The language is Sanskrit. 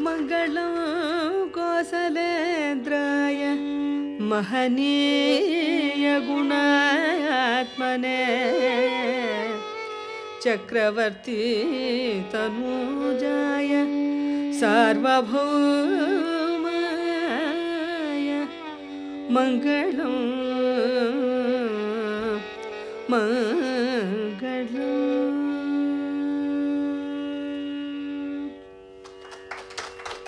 मङ्गलं कोसलेन्द्राय महनीयगुणात्मने चक्रवर्ती तनुजाय सार्वभौमाय मङ्गलम् मङ्गलम्